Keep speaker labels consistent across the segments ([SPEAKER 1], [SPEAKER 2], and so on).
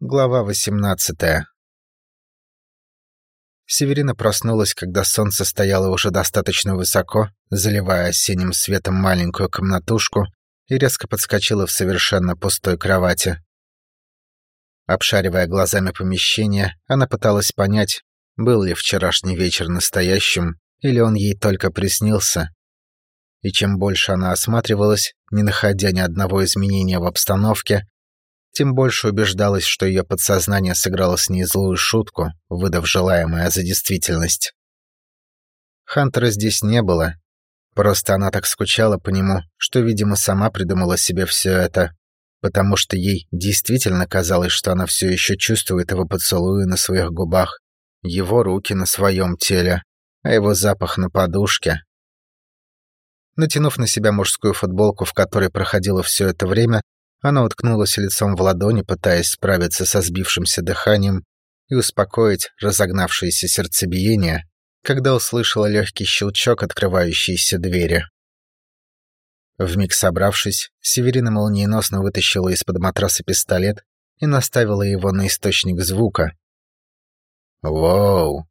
[SPEAKER 1] Глава 18 Северина проснулась, когда солнце стояло уже достаточно высоко, заливая осенним светом маленькую комнатушку, и резко подскочила в совершенно пустой кровати. Обшаривая глазами помещение, она пыталась понять, был ли вчерашний вечер настоящим, или он ей только приснился. И чем больше она осматривалась, не находя ни одного изменения в обстановке, тем больше убеждалась, что ее подсознание сыграло с ней злую шутку, выдав желаемое за действительность. Хантера здесь не было. Просто она так скучала по нему, что, видимо, сама придумала себе все это, потому что ей действительно казалось, что она все еще чувствует его поцелуи на своих губах, его руки на своем теле, а его запах на подушке. Натянув на себя мужскую футболку, в которой проходило все это время, она уткнулась лицом в ладони, пытаясь справиться со сбившимся дыханием и успокоить разогнавшееся сердцебиение, когда услышала легкий щелчок открывающейся двери. Вмиг собравшись, Северина молниеносно вытащила из-под матраса пистолет и наставила его на источник звука. «Воу!»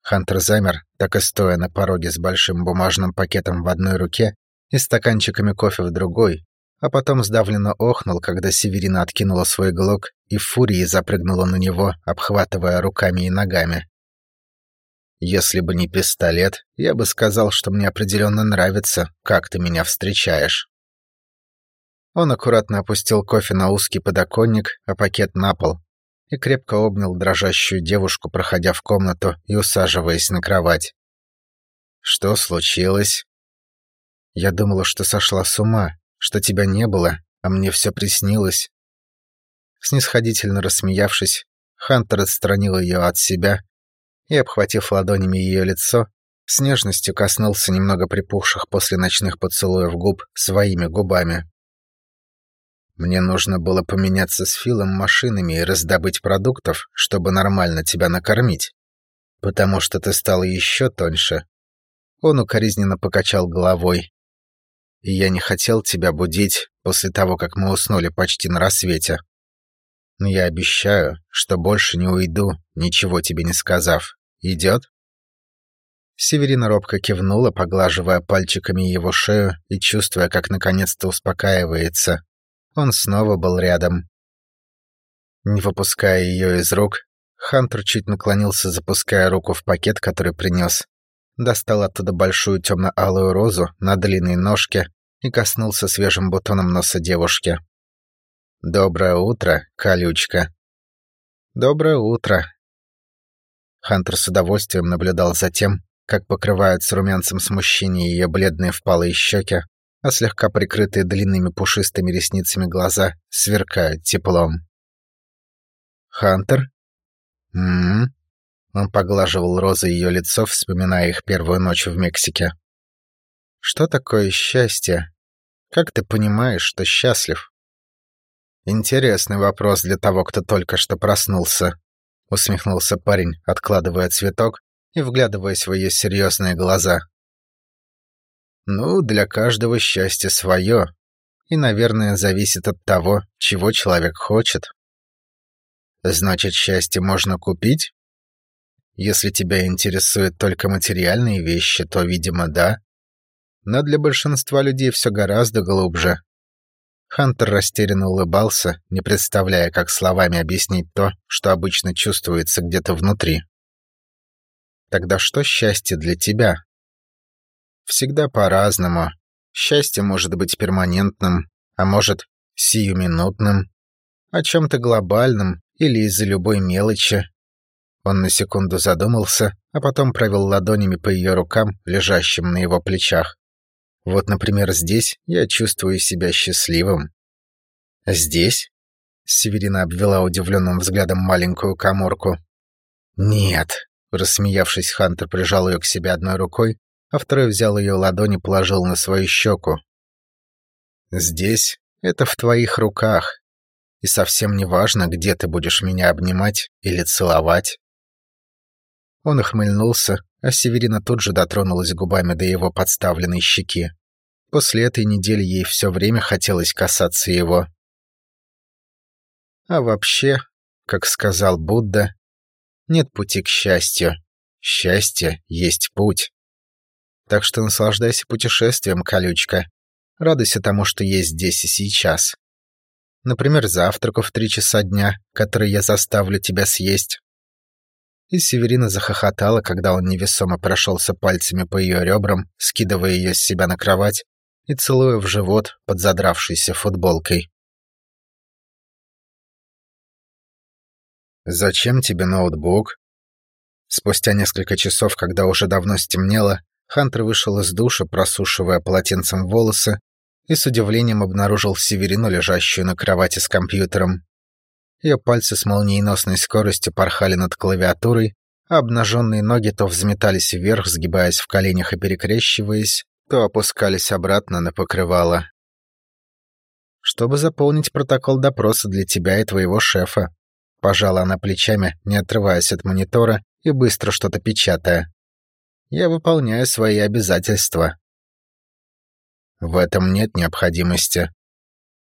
[SPEAKER 1] Хантер замер, так и стоя на пороге с большим бумажным пакетом в одной руке и стаканчиками кофе в другой, а потом сдавленно охнул, когда Северина откинула свой глок и в фурии запрыгнула на него, обхватывая руками и ногами. «Если бы не пистолет, я бы сказал, что мне определенно нравится, как ты меня встречаешь». Он аккуратно опустил кофе на узкий подоконник, а пакет на пол, и крепко обнял дрожащую девушку, проходя в комнату и усаживаясь на кровать. «Что случилось?» «Я думала, что сошла с ума, что тебя не было, а мне все приснилось». Снисходительно рассмеявшись, Хантер отстранил ее от себя и, обхватив ладонями ее лицо, с нежностью коснулся немного припухших после ночных поцелуев губ своими губами. Мне нужно было поменяться с Филом машинами и раздобыть продуктов, чтобы нормально тебя накормить. Потому что ты стала еще тоньше. Он укоризненно покачал головой. И я не хотел тебя будить после того, как мы уснули почти на рассвете. Но я обещаю, что больше не уйду, ничего тебе не сказав. Идет? Северина робко кивнула, поглаживая пальчиками его шею и чувствуя, как наконец-то успокаивается. Он снова был рядом. Не выпуская ее из рук, Хантер чуть наклонился, запуская руку в пакет, который принес. Достал оттуда большую темно-алую розу на длинной ножке и коснулся свежим бутоном носа девушки. «Доброе утро, колючка». «Доброе утро». Хантер с удовольствием наблюдал за тем, как покрывают румянцем смущения ее бледные впалые щеки, а слегка прикрытые длинными пушистыми ресницами глаза сверкают теплом. «Хантер?» «М-м-м». Он поглаживал розы ее лицо, вспоминая их первую ночь в Мексике. «Что такое счастье? Как ты понимаешь, что счастлив?» «Интересный вопрос для того, кто только что проснулся», — усмехнулся парень, откладывая цветок и вглядываясь в ее серьезные глаза. Ну, для каждого счастье свое. И, наверное, зависит от того, чего человек хочет. Значит, счастье можно купить? Если тебя интересуют только материальные вещи, то, видимо, да. Но для большинства людей все гораздо глубже. Хантер растерянно улыбался, не представляя, как словами объяснить то, что обычно чувствуется где-то внутри. Тогда что счастье для тебя? Всегда по-разному. Счастье может быть перманентным, а может, сиюминутным, о чем-то глобальном или из-за любой мелочи. Он на секунду задумался, а потом провел ладонями по ее рукам, лежащим на его плечах. Вот, например, здесь я чувствую себя счастливым. Здесь? Северина обвела удивленным взглядом маленькую коморку. Нет, рассмеявшись, Хантер прижал ее к себе одной рукой, а второй взял ее ладонь и положил на свою щеку. «Здесь это в твоих руках, и совсем не важно, где ты будешь меня обнимать или целовать». Он охмыльнулся, а Северина тут же дотронулась губами до его подставленной щеки. После этой недели ей все время хотелось касаться его. А вообще, как сказал Будда, нет пути к счастью. Счастье есть путь. Так что наслаждайся путешествием, колючка. Радуйся тому, что есть здесь и сейчас. Например, завтраку в три часа дня, который я заставлю тебя съесть. И Северина захохотала, когда он невесомо прошелся пальцами по ее ребрам, скидывая ее с себя на кровать и целуя в живот под задравшейся футболкой. «Зачем тебе ноутбук?» Спустя несколько часов, когда уже давно стемнело, Хантер вышел из душа, просушивая полотенцем волосы, и с удивлением обнаружил Северину, лежащую на кровати с компьютером. Ее пальцы с молниеносной скоростью порхали над клавиатурой, а обнаженные ноги то взметались вверх, сгибаясь в коленях и перекрещиваясь, то опускались обратно на покрывало. «Чтобы заполнить протокол допроса для тебя и твоего шефа», Пожала она плечами, не отрываясь от монитора и быстро что-то печатая. «Я выполняю свои обязательства». «В этом нет необходимости.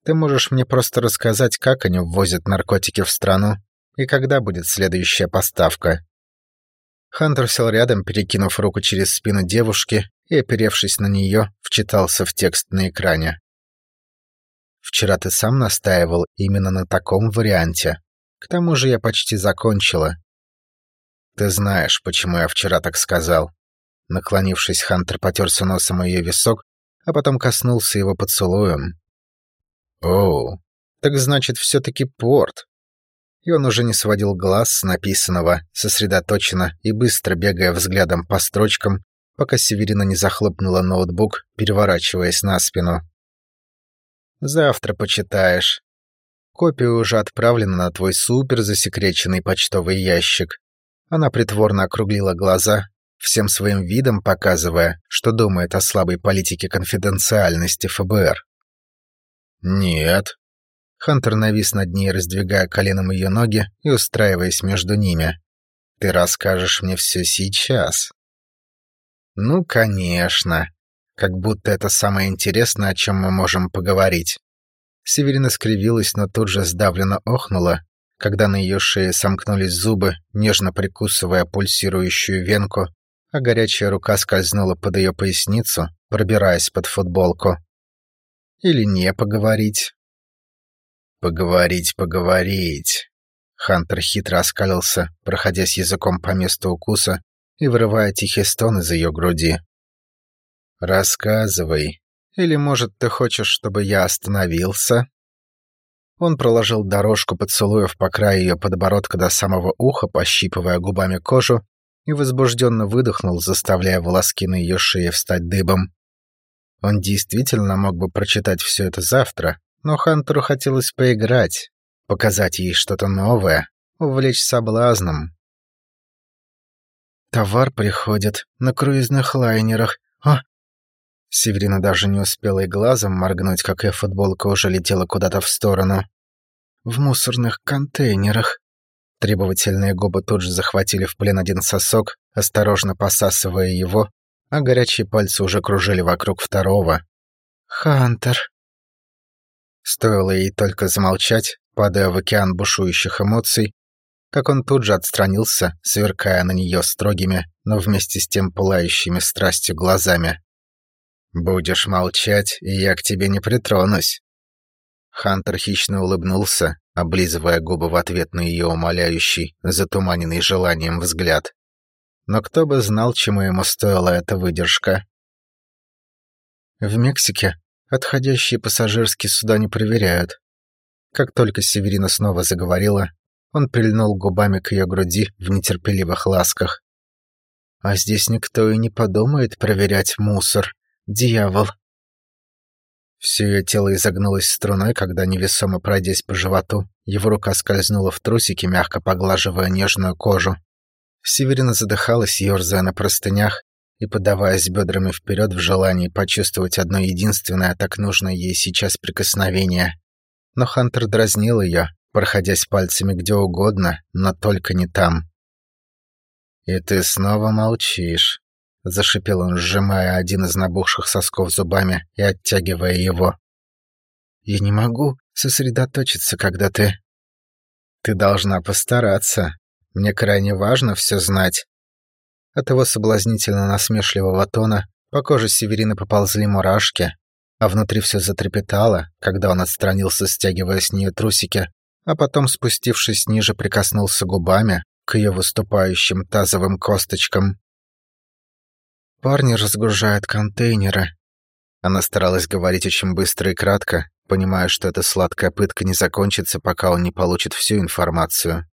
[SPEAKER 1] Ты можешь мне просто рассказать, как они ввозят наркотики в страну и когда будет следующая поставка». Хантер сел рядом, перекинув руку через спину девушки и, оперевшись на нее, вчитался в текст на экране. «Вчера ты сам настаивал именно на таком варианте», к тому же я почти закончила. Ты знаешь, почему я вчера так сказал. Наклонившись, Хантер потерся носом ее висок, а потом коснулся его поцелуем. Оу, так значит, все-таки порт. И он уже не сводил глаз с написанного, сосредоточенно и быстро бегая взглядом по строчкам, пока Северина не захлопнула ноутбук, переворачиваясь на спину. «Завтра почитаешь», Копия уже отправлена на твой супер засекреченный почтовый ящик. Она притворно округлила глаза, всем своим видом показывая, что думает о слабой политике конфиденциальности ФБР. «Нет». Хантер навис над ней, раздвигая коленом ее ноги и устраиваясь между ними. «Ты расскажешь мне все сейчас». «Ну, конечно. Как будто это самое интересное, о чем мы можем поговорить». Северина скривилась, но тут же сдавленно охнула, когда на ее шее сомкнулись зубы, нежно прикусывая пульсирующую венку, а горячая рука скользнула под ее поясницу, пробираясь под футболку. Или не поговорить? Поговорить, поговорить. Хантер хитро оскалился, проходясь языком по месту укуса и вырывая тихий стон из ее груди. «Рассказывай», или, может, ты хочешь, чтобы я остановился?» Он проложил дорожку поцелуев по краю ее подбородка до самого уха, пощипывая губами кожу, и возбужденно выдохнул, заставляя волоски на ее шее встать дыбом. Он действительно мог бы прочитать все это завтра, но Хантеру хотелось поиграть, показать ей что-то новое, увлечь соблазном. «Товар приходит на круизных лайнерах. О, Северина даже не успела и глазом моргнуть, как ее футболка уже летела куда-то в сторону. «В мусорных контейнерах». Требовательные губы тут же захватили в плен один сосок, осторожно посасывая его, а горячие пальцы уже кружили вокруг второго. «Хантер». Стоило ей только замолчать, падая в океан бушующих эмоций, как он тут же отстранился, сверкая на нее строгими, но вместе с тем пылающими страстью глазами. «Будешь молчать, и я к тебе не притронусь». Хантер хищно улыбнулся, облизывая губы в ответ на ее умоляющий, затуманенный желанием взгляд. Но кто бы знал, чему ему стоила эта выдержка. В Мексике отходящие пассажирские суда не проверяют. Как только Северина снова заговорила, он прильнул губами к ее груди в нетерпеливых ласках. А здесь никто и не подумает проверять мусор. Дьявол. Все ее тело изогнулось струной, когда, невесомо пройдясь по животу, его рука скользнула в трусики, мягко поглаживая нежную кожу. Северина задыхалась, ерзая на простынях и подаваясь бедрами вперед в желании почувствовать одно единственное, так нужное ей сейчас прикосновение. Но Хантер дразнил ее, проходясь пальцами где угодно, но только не там. «И ты снова молчишь», — зашипел он, сжимая один из набухших сосков зубами и оттягивая его. «Я не могу сосредоточиться, когда ты...» Ты должна постараться. Мне крайне важно все знать». От его соблазнительно насмешливого тона по коже Северины поползли мурашки, а внутри все затрепетало, когда он отстранился, стягивая с нее трусики, а потом, спустившись ниже, прикоснулся губами к ее выступающим тазовым косточкам. «Парни разгружают контейнеры». Она старалась говорить очень быстро и кратко, понимая, что эта сладкая пытка не закончится, пока он не получит всю информацию.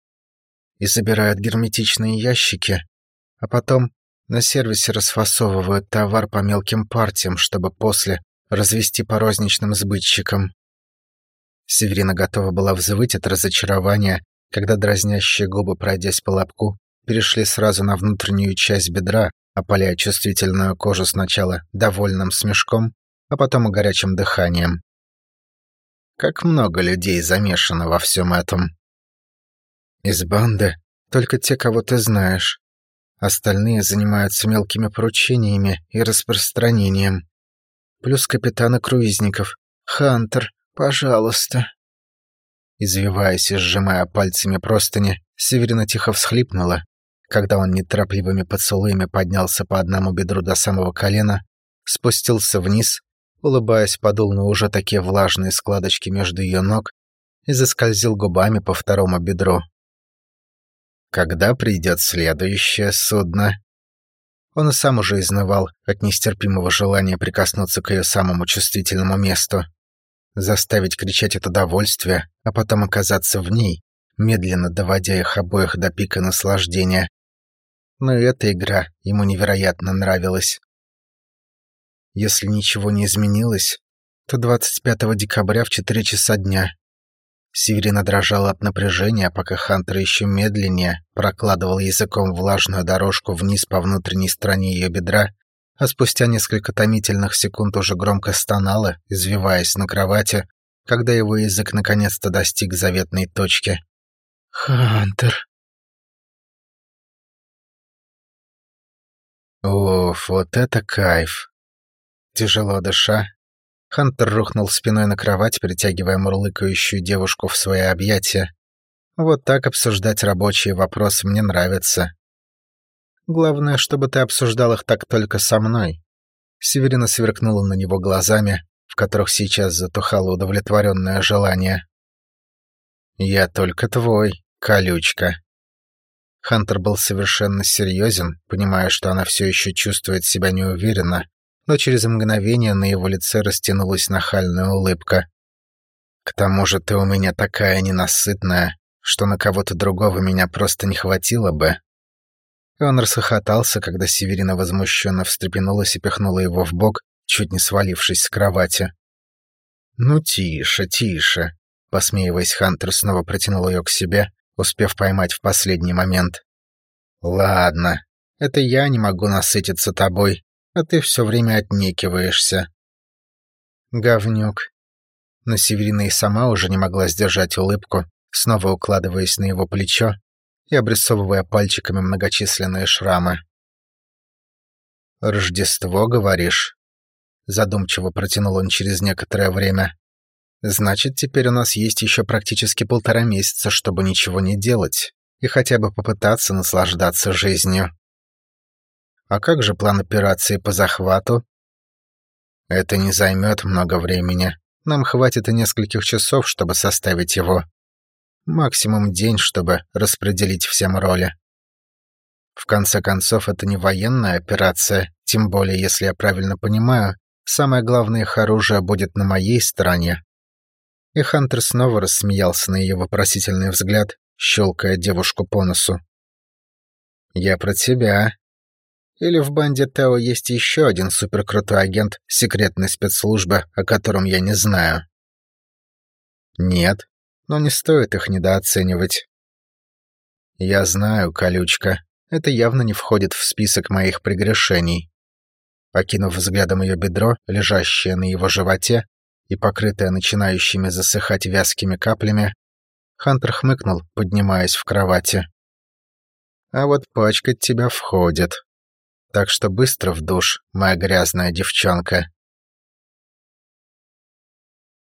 [SPEAKER 1] И забирают герметичные ящики, а потом на сервисе расфасовывают товар по мелким партиям, чтобы после развести по розничным сбытчикам. Северина готова была взвыть от разочарования, когда дразнящие губы, пройдясь по лобку, перешли сразу на внутреннюю часть бедра, опаляя чувствительную кожу сначала довольным смешком, а потом и горячим дыханием. Как много людей замешано во всем этом. Из банды только те, кого ты знаешь. Остальные занимаются мелкими поручениями и распространением. Плюс капитаны круизников. Хантер, пожалуйста. Извиваясь и сжимая пальцами простыни, Северина тихо всхлипнула, когда он неторопливыми поцелуями поднялся по одному бедру до самого колена, спустился вниз улыбаясь, подул на уже такие влажные складочки между ее ног и заскользил губами по второму бедру. Когда придет следующее судно? Он и сам уже изнывал от нестерпимого желания прикоснуться к ее самому чувствительному месту, заставить кричать от удовольствия, а потом оказаться в ней, медленно доводя их обоих до пика наслаждения. Но и эта игра ему невероятно нравилась. Если ничего не изменилось, то 25 декабря в 4 часа дня. Северина дрожала от напряжения, пока Хантер еще медленнее прокладывал языком влажную дорожку вниз по внутренней стороне ее бедра, а спустя несколько томительных секунд уже громко стонала, извиваясь на кровати, когда его язык наконец-то достиг заветной точки. «Хантер!» Оф, вот это кайф! Тяжело дыша, Хантер рухнул спиной на кровать, притягивая мурлыкающую девушку в свои объятия. Вот так обсуждать рабочие вопросы мне нравится. Главное, чтобы ты обсуждал их так только со мной. Северина сверкнула на него глазами, в которых сейчас затухало удовлетворенное желание. «Я только твой, колючка». Хантер был совершенно серьезен, понимая, что она все еще чувствует себя неуверенно, но через мгновение на его лице растянулась нахальная улыбка. «К тому же ты у меня такая ненасытная, что на кого-то другого меня просто не хватило бы». И он расхохотался, когда Северина возмущенно встрепенулась и пихнула его в бок, чуть не свалившись с кровати. «Ну тише, тише», — посмеиваясь, Хантер снова протянул ее к себе, успев поймать в последний момент. «Ладно, это я не могу насытиться тобой, а ты все время отнекиваешься. Говнюк. Но Северина и сама уже не могла сдержать улыбку, снова укладываясь на его плечо и обрисовывая пальчиками многочисленные шрамы. «Рождество, говоришь?» Задумчиво протянул он через некоторое время. «Значит, теперь у нас есть еще практически полтора месяца, чтобы ничего не делать и хотя бы попытаться наслаждаться жизнью». А как же план операции по захвату? Это не займет много времени. Нам хватит и нескольких часов, чтобы составить его. Максимум день, чтобы распределить всем роли. В конце концов, это не военная операция, тем более, если я правильно понимаю, самое главное их оружие будет на моей стороне. И Хантер снова рассмеялся на ее вопросительный взгляд, щелкая девушку по носу. «Я про тебя», или в банде Тео есть еще один суперкрутой агент секретной спецслужбы, о котором я не знаю? Нет, но не стоит их недооценивать. Я знаю, колючка, это явно не входит в список моих прегрешений. Окинув взглядом ее бедро, лежащее на его животе и покрытое начинающими засыхать вязкими каплями, Хантер хмыкнул, поднимаясь в кровати. «А вот пачкать тебя входит», так что быстро в душ, моя грязная девчонка.